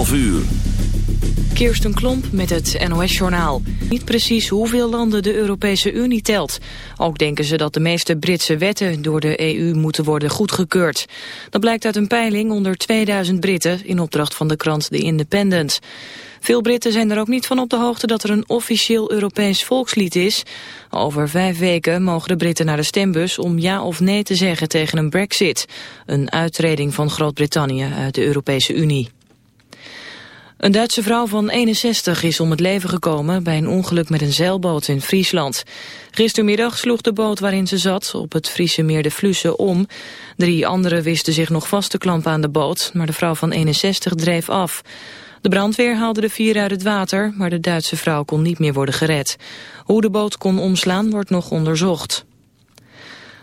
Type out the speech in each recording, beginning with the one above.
11 uur. Kirsten Klomp met het NOS-journaal. Niet precies hoeveel landen de Europese Unie telt. Ook denken ze dat de meeste Britse wetten door de EU moeten worden goedgekeurd. Dat blijkt uit een peiling onder 2000 Britten in opdracht van de krant The Independent. Veel Britten zijn er ook niet van op de hoogte dat er een officieel Europees volkslied is. Over vijf weken mogen de Britten naar de stembus om ja of nee te zeggen tegen een brexit. Een uittreding van Groot-Brittannië uit de Europese Unie. Een Duitse vrouw van 61 is om het leven gekomen bij een ongeluk met een zeilboot in Friesland. Gistermiddag sloeg de boot waarin ze zat op het Friese meer de Flussen om. Drie anderen wisten zich nog vast te klampen aan de boot, maar de vrouw van 61 dreef af. De brandweer haalde de vier uit het water, maar de Duitse vrouw kon niet meer worden gered. Hoe de boot kon omslaan wordt nog onderzocht.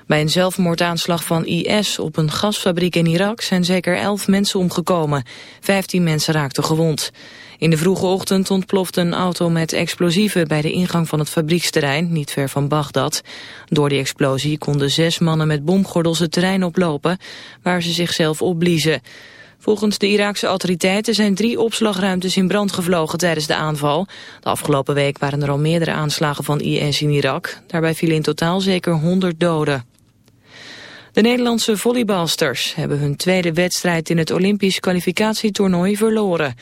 Bij een zelfmoordaanslag van IS op een gasfabriek in Irak zijn zeker elf mensen omgekomen. Vijftien mensen raakten gewond. In de vroege ochtend ontplofte een auto met explosieven bij de ingang van het fabrieksterrein, niet ver van Bagdad. Door die explosie konden zes mannen met bomgordels het terrein oplopen, waar ze zichzelf opbliezen. Volgens de Iraakse autoriteiten zijn drie opslagruimtes in brand gevlogen tijdens de aanval. De afgelopen week waren er al meerdere aanslagen van IS in Irak. Daarbij vielen in totaal zeker 100 doden. De Nederlandse volleybalsters hebben hun tweede wedstrijd in het Olympisch kwalificatietoernooi verloren.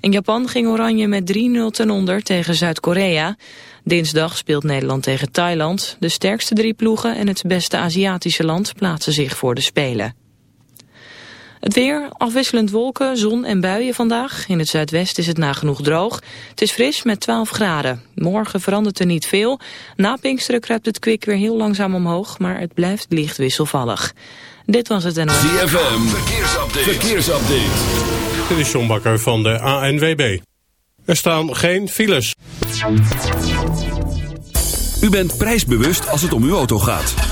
In Japan ging Oranje met 3-0 ten onder tegen Zuid-Korea. Dinsdag speelt Nederland tegen Thailand. De sterkste drie ploegen en het beste Aziatische land plaatsen zich voor de Spelen. Het weer, afwisselend wolken, zon en buien vandaag. In het zuidwest is het nagenoeg droog. Het is fris met 12 graden. Morgen verandert er niet veel. Na Pinksteren kruipt het kwik weer heel langzaam omhoog, maar het blijft licht wisselvallig. Dit was het en... ZFM, verkeersupdate. verkeersupdate. Dit is John Bakker van de ANWB. Er staan geen files. U bent prijsbewust als het om uw auto gaat.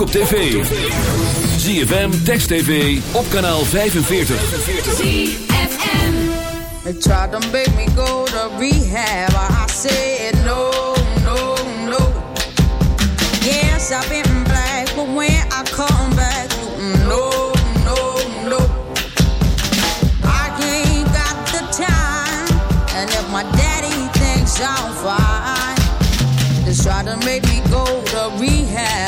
ook op tv. ZFM, Text TV, op kanaal 45. ZFM. They tried to make me go to rehab. I said no, no, no. Yes, I've been black, but when I come back, no, no, no. I ain't got the time. And if my daddy thinks I'm fine, they try to make me go to rehab.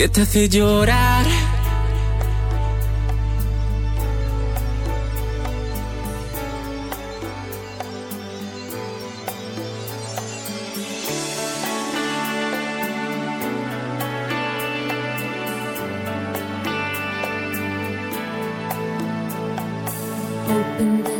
que te hace llorar. Open the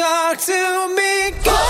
talk to me. Go.